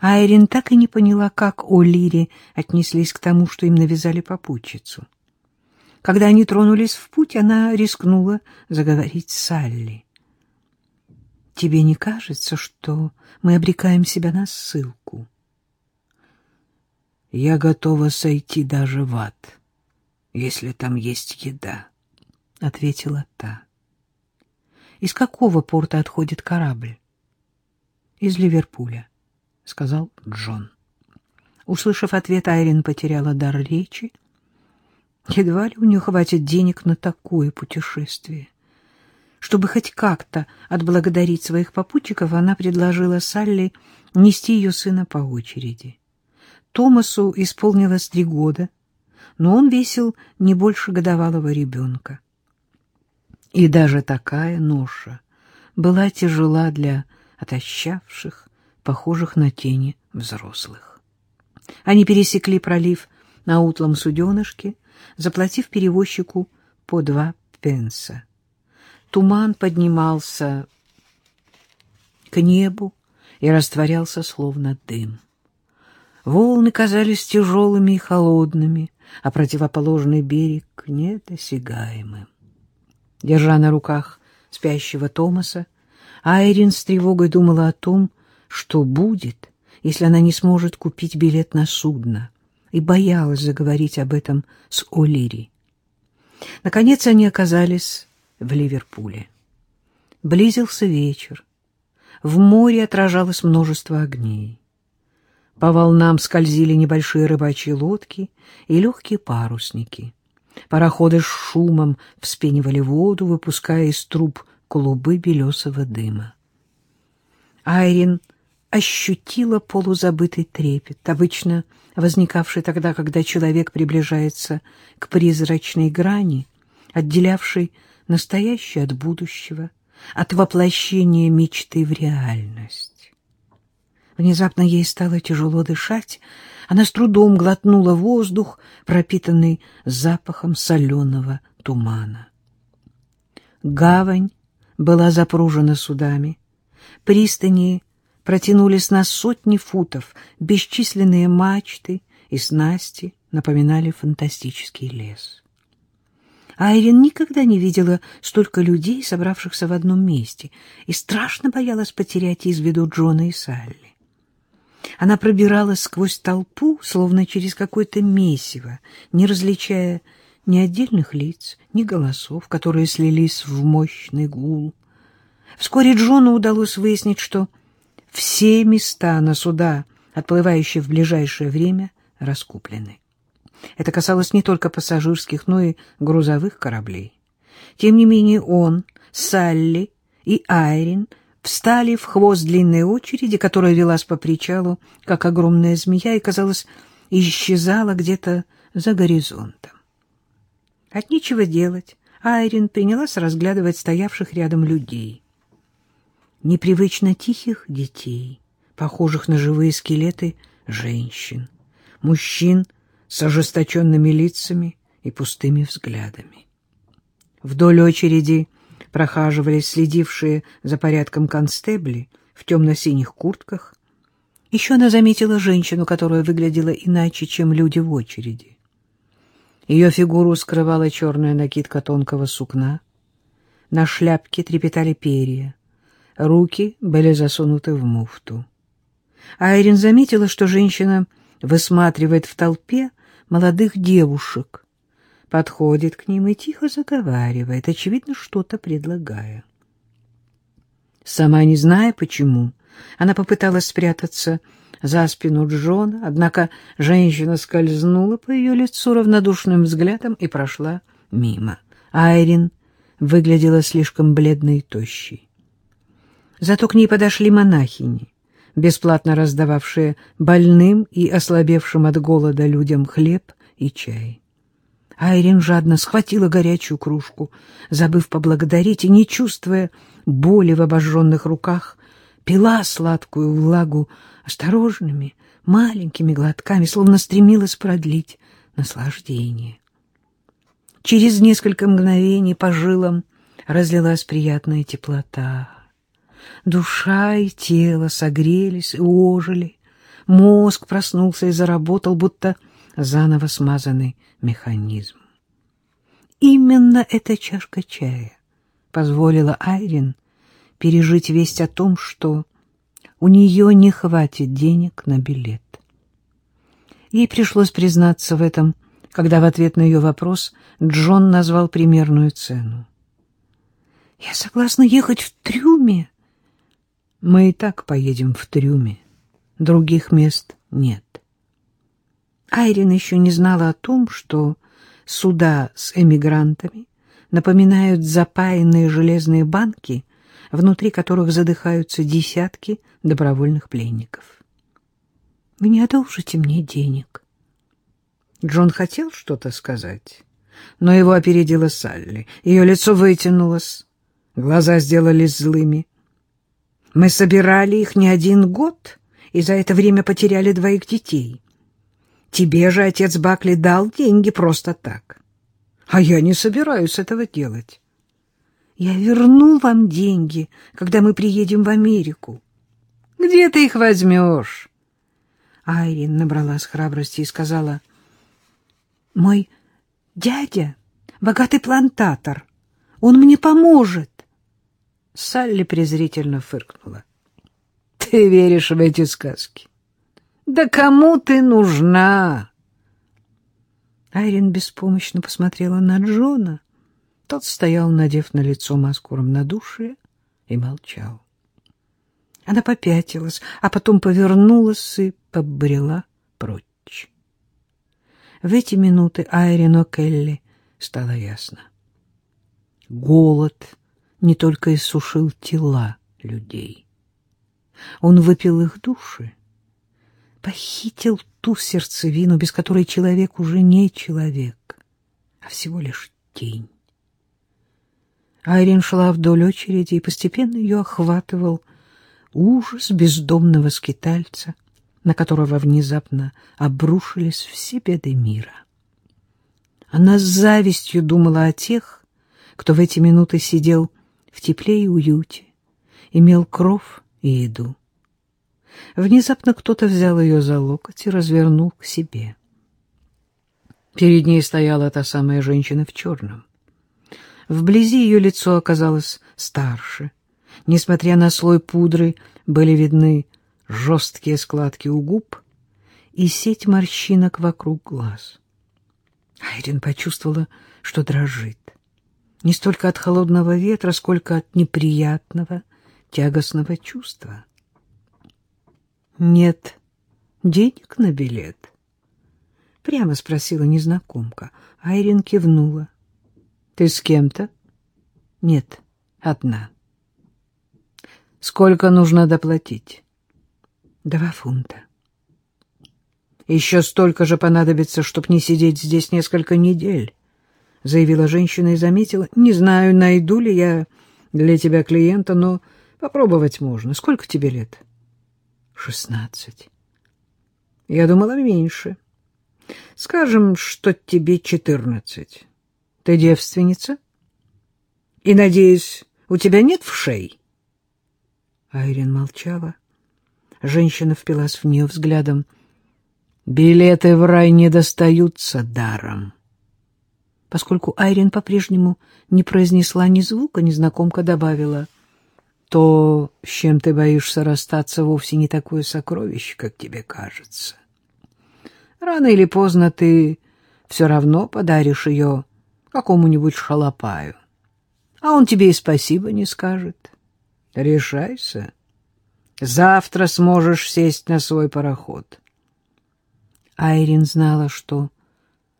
Айрин так и не поняла, как О'Лири отнеслись к тому, что им навязали попутчицу. Когда они тронулись в путь, она рискнула заговорить с Салли. «Тебе не кажется, что мы обрекаем себя на ссылку?» «Я готова сойти даже в ад, если там есть еда», — ответила та. «Из какого порта отходит корабль?» «Из Ливерпуля», — сказал Джон. Услышав ответ, Айрин потеряла дар речи. Едва ли у нее хватит денег на такое путешествие. Чтобы хоть как-то отблагодарить своих попутчиков, она предложила Салли нести ее сына по очереди. Томасу исполнилось три года, но он весил не больше годовалого ребенка. И даже такая ноша была тяжела для отощавших, похожих на тени взрослых. Они пересекли пролив на утлом суденышке, заплатив перевозчику по два пенса. Туман поднимался к небу и растворялся, словно дым. Волны казались тяжелыми и холодными, а противоположный берег — недосягаемым. Держа на руках спящего Томаса, Айрин с тревогой думала о том, что будет, если она не сможет купить билет на судно, и боялась заговорить об этом с О'Лири. Наконец они оказались в Ливерпуле. Близился вечер. В море отражалось множество огней. По волнам скользили небольшие рыбачьи лодки и легкие парусники. Пароходы с шумом вспенивали воду, выпуская из труб клубы белесого дыма. Айрин ощутила полузабытый трепет, обычно возникавший тогда, когда человек приближается к призрачной грани, отделявшей настоящее от будущего, от воплощения мечты в реальность. Внезапно ей стало тяжело дышать, она с трудом глотнула воздух, пропитанный запахом соленого тумана. Гавань была запружена судами, пристани протянулись на сотни футов, бесчисленные мачты и снасти напоминали фантастический лес. Айрин никогда не видела столько людей, собравшихся в одном месте, и страшно боялась потерять из виду Джона и Салли. Она пробиралась сквозь толпу, словно через какое-то месиво, не различая ни отдельных лиц, ни голосов, которые слились в мощный гул. Вскоре Джону удалось выяснить, что все места на суда, отплывающие в ближайшее время, раскуплены. Это касалось не только пассажирских, но и грузовых кораблей. Тем не менее он, Салли и Айрин встали в хвост длинной очереди, которая велась по причалу, как огромная змея, и, казалось, исчезала где-то за горизонтом. От нечего делать Айрин принялась разглядывать стоявших рядом людей непривычно тихих детей, похожих на живые скелеты женщин, мужчин с ожесточенными лицами и пустыми взглядами. Вдоль очереди прохаживались следившие за порядком констебли в темно-синих куртках. Еще она заметила женщину, которая выглядела иначе, чем люди в очереди. Ее фигуру скрывала черная накидка тонкого сукна. На шляпке трепетали перья. Руки были засунуты в муфту. Айрин заметила, что женщина высматривает в толпе молодых девушек, подходит к ним и тихо заговаривает, очевидно, что-то предлагая. Сама не зная почему, она попыталась спрятаться за спину Джона, однако женщина скользнула по ее лицу равнодушным взглядом и прошла мимо. Айрин выглядела слишком бледной и тощей. Зато к ней подошли монахини, бесплатно раздававшие больным и ослабевшим от голода людям хлеб и чай. Айрин жадно схватила горячую кружку, забыв поблагодарить и, не чувствуя боли в обожженных руках, пила сладкую влагу осторожными, маленькими глотками, словно стремилась продлить наслаждение. Через несколько мгновений по жилам разлилась приятная теплота. Душа и тело согрелись и ожили мозг проснулся и заработал, будто заново смазанный механизм. Именно эта чашка чая позволила Айрин пережить весть о том, что у нее не хватит денег на билет. Ей пришлось признаться в этом, когда в ответ на ее вопрос Джон назвал примерную цену. «Я согласна ехать в трюме». «Мы и так поедем в трюме. Других мест нет». Айрин еще не знала о том, что суда с эмигрантами напоминают запаянные железные банки, внутри которых задыхаются десятки добровольных пленников. Вы не одолжите мне денег. Джон хотел что-то сказать, но его опередила Салли. Ее лицо вытянулось, глаза сделались злыми. Мы собирали их не один год, и за это время потеряли двоих детей. Тебе же отец Бакли дал деньги просто так. А я не собираюсь этого делать. Я верну вам деньги, когда мы приедем в Америку. Где ты их возьмешь? Айрин набралась храбрости и сказала, «Мой дядя — богатый плантатор. Он мне поможет». Салли презрительно фыркнула. «Ты веришь в эти сказки? Да кому ты нужна?» Айрин беспомощно посмотрела на Джона. Тот стоял, надев на лицо маску равнодушия, и молчал. Она попятилась, а потом повернулась и побрела прочь. В эти минуты Айрино Келли стало ясно. Голод не только иссушил тела людей. Он выпил их души, похитил ту сердцевину, без которой человек уже не человек, а всего лишь тень. Айрин шла вдоль очереди, и постепенно ее охватывал ужас бездомного скитальца, на которого внезапно обрушились все беды мира. Она с завистью думала о тех, кто в эти минуты сидел в тепле и уюте, имел кров и еду. Внезапно кто-то взял ее за локоть и развернул к себе. Перед ней стояла та самая женщина в черном. Вблизи ее лицо оказалось старше. Несмотря на слой пудры, были видны жесткие складки у губ и сеть морщинок вокруг глаз. Айрин почувствовала, что дрожит. Не столько от холодного ветра, сколько от неприятного, тягостного чувства. «Нет денег на билет?» — прямо спросила незнакомка. Айрин кивнула. «Ты с кем-то?» «Нет, одна». «Сколько нужно доплатить?» Два фунта. Еще столько же понадобится, чтобы не сидеть здесь несколько недель, — заявила женщина и заметила. Не знаю, найду ли я для тебя клиента, но попробовать можно. Сколько тебе лет? Шестнадцать. Я думала меньше. Скажем, что тебе четырнадцать. Ты девственница? И, надеюсь, у тебя нет вшей? Айрин молчала. Женщина впилась в нее взглядом. «Билеты в рай не достаются даром». Поскольку Айрин по-прежнему не произнесла ни звука, незнакомка добавила, «То, с чем ты боишься расстаться, вовсе не такое сокровище, как тебе кажется. Рано или поздно ты все равно подаришь ее какому-нибудь шалопаю, а он тебе и спасибо не скажет. Решайся». Завтра сможешь сесть на свой пароход. Айрин знала, что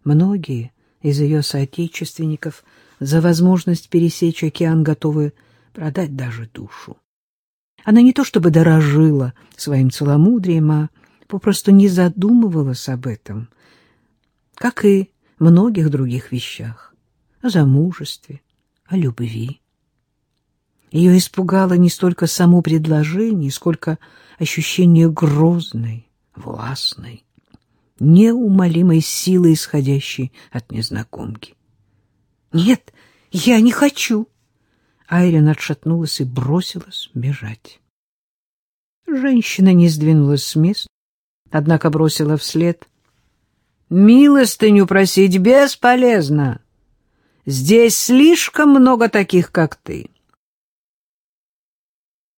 многие из ее соотечественников за возможность пересечь океан готовы продать даже душу. Она не то чтобы дорожила своим целомудрием, а попросту не задумывалась об этом, как и многих других вещах, о замужестве, о любви. Ее испугало не столько само предложение, сколько ощущение грозной, властной, неумолимой силы, исходящей от незнакомки. «Нет, я не хочу!» Айрин отшатнулась и бросилась бежать. Женщина не сдвинулась с места, однако бросила вслед. «Милостыню просить бесполезно. Здесь слишком много таких, как ты.